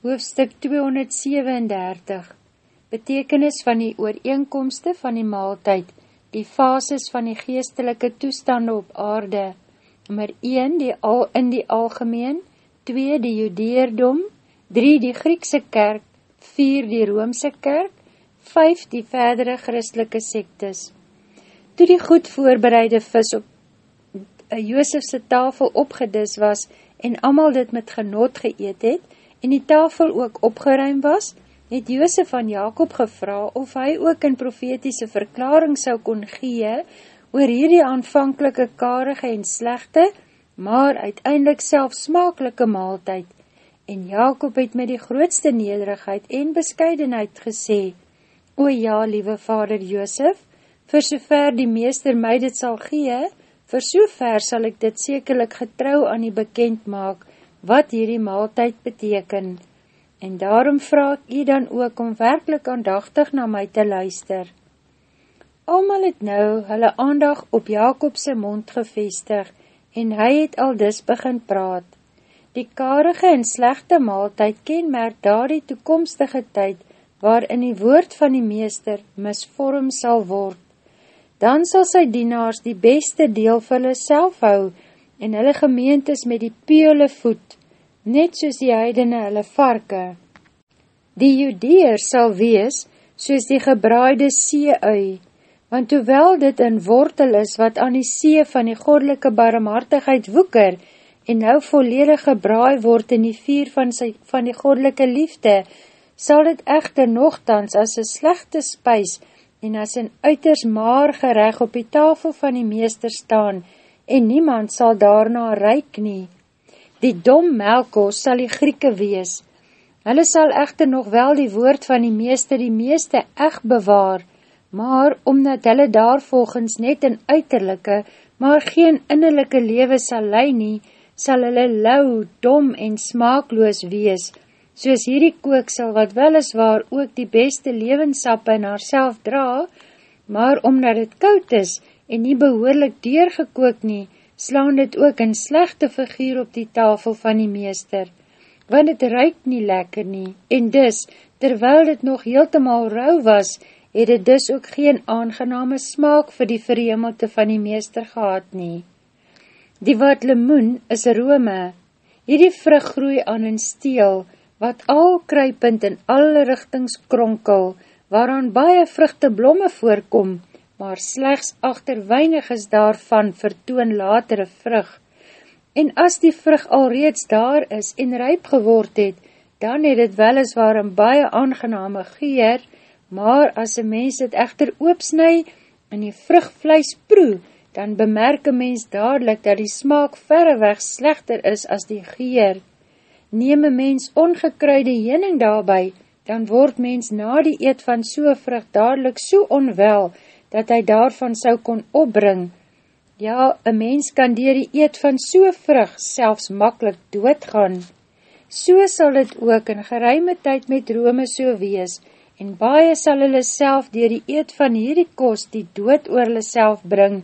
Hoofstuk 237 Betekenis van die ooreenkomste van die maaltijd, die fases van die geestelike toestande op aarde, nummer 1 die al, in die algemeen, 2 die judeerdom, 3 die Griekse kerk, 4 die Roomse kerk, 5 die verdere christelike sektes. Toe die goed voorbereide vis op eh, Joosefse tafel opgedis was en amal dit met genot geëet het, en die tafel ook opgeruim was, het Joosef van Jacob gevra of hy ook in profetiese verklaring sou kon gee oor hierdie aanvankelike karige en slechte, maar uiteindelik self smakelike maaltijd. En Jacob het met die grootste nederigheid en bescheidenheid gesê, O ja, liewe vader Joosef, vir sover die meester my dit sal gee, vir sover sal ek dit sekerlik getrouw aan die bekend maak, wat hierdie maaltijd beteken, en daarom vraag jy dan ook om werkelijk aandachtig na my te luister. Almal het nou hulle aandag op Jacobse mond gevestig, en hy het al dis begin praat. Die karige en slechte maaltijd kenmerk daar die toekomstige tyd, waarin die woord van die meester misvorm sal word. Dan sal sy dienaars die beste deel vir hulle self hou, en hulle gemeentes met die peule voet, net soos die heidene hulle varke. Die judeer sal wees, soos die gebraaide see-ui, want hoewel dit in wortel is wat aan die see van die godelike barmhartigheid woeker, en nou volledig gebraai word in die vier van, sy, van die godelike liefde, sal dit echter nogthans as een slechte spuis en as een uiters maar gereg op die tafel van die meester staan, en niemand sal daarna reik nie. Die dom melkos sal die Grieke wees. Hulle sal echter nog wel die woord van die meeste die meeste echt bewaar, maar omdat hulle daar volgens net in uiterlijke, maar geen innerlijke lewe sal lei nie, sal hulle lauw, dom en smaakloos wees, soos hierdie kooksel wat weliswaar ook die beste levensappe in haar dra, maar omdat het koud is en nie behoorlik deurgekook nie, slaan dit ook in slechte figuur op die tafel van die meester, want het ruik nie lekker nie, en dus, terwyl dit nog heeltemaal rauw was, het het dus ook geen aangename smaak vir die verhemelte van die meester gehad nie. Die wat lemoen is rome, hierdie vrug groei aan een steel, wat al kruipend in alle richtings kronkel, waaraan baie vruchte blomme voorkom, maar slechts achter weinig is daarvan vertoon latere vrug. En as die vrug alreeds daar is en ryp geword het, dan het het weliswaar een baie aangename geer, maar as een mens het echter oopsnui en die vrugvleis proe, dan bemerk een mens dadelijk dat die smaak verreweg slechter is as die geer. Neem een mens ongekruide jening daarby, dan word mens na die eet van soe vrug dadelijk so onwel, dat hy daarvan sou kon opbring. Ja, een mens kan dier die eet van so vrug selfs makkelijk doodgaan. So sal het ook in geruime tyd met Rome so wees, en baie sal hulle self dier die eet van hierdie kost die dood oor hulle self bring,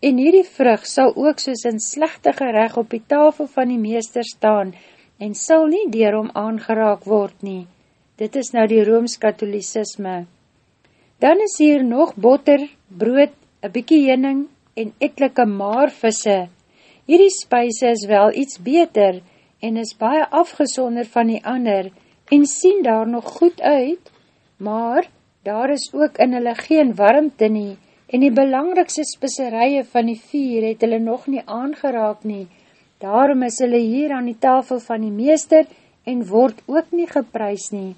en hierdie vrug sal ook soos in slechte gerecht op die tafel van die meester staan, en sal nie dier om aangeraak word nie. Dit is nou die Rooms-Katholicisme. Dan is hier nog botter, brood, een bykie jening en etelike maarvisse. Hierdie spuise is wel iets beter en is baie afgesonder van die ander en sien daar nog goed uit, maar daar is ook in hulle geen warmte nie en die belangrikse spisserije van die vier het hulle nog nie aangeraak nie. Daarom is hulle hier aan die tafel van die meester en word ook nie geprys nie.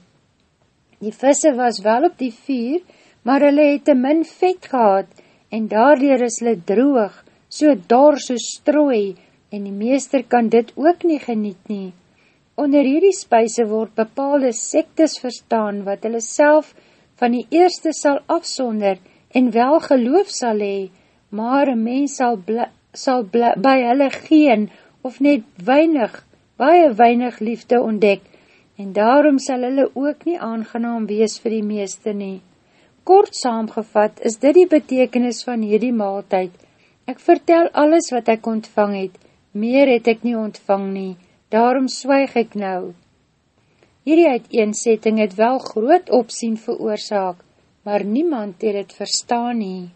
Die visse was wel op die vier, maar hulle het te min vet gehad, en daardoor is hulle droog, so daar so strooi, en die meester kan dit ook nie geniet nie. Onder hierdie spuise word bepaalde sektes verstaan, wat hulle self van die eerste sal afsonder, en wel geloof sal hee, maar een mens sal, bly, sal bly, by hulle geen, of net weinig, baie weinig liefde ontdek, en daarom sal hulle ook nie aangenaam wees vir die meeste nie. Kort saamgevat is dit die betekenis van hierdie maaltijd. Ek vertel alles wat ek ontvang het, meer het ek nie ontvang nie, daarom swyg ek nou. Hierdie uiteensetting het wel groot opsien veroorzaak, maar niemand het het verstaan nie.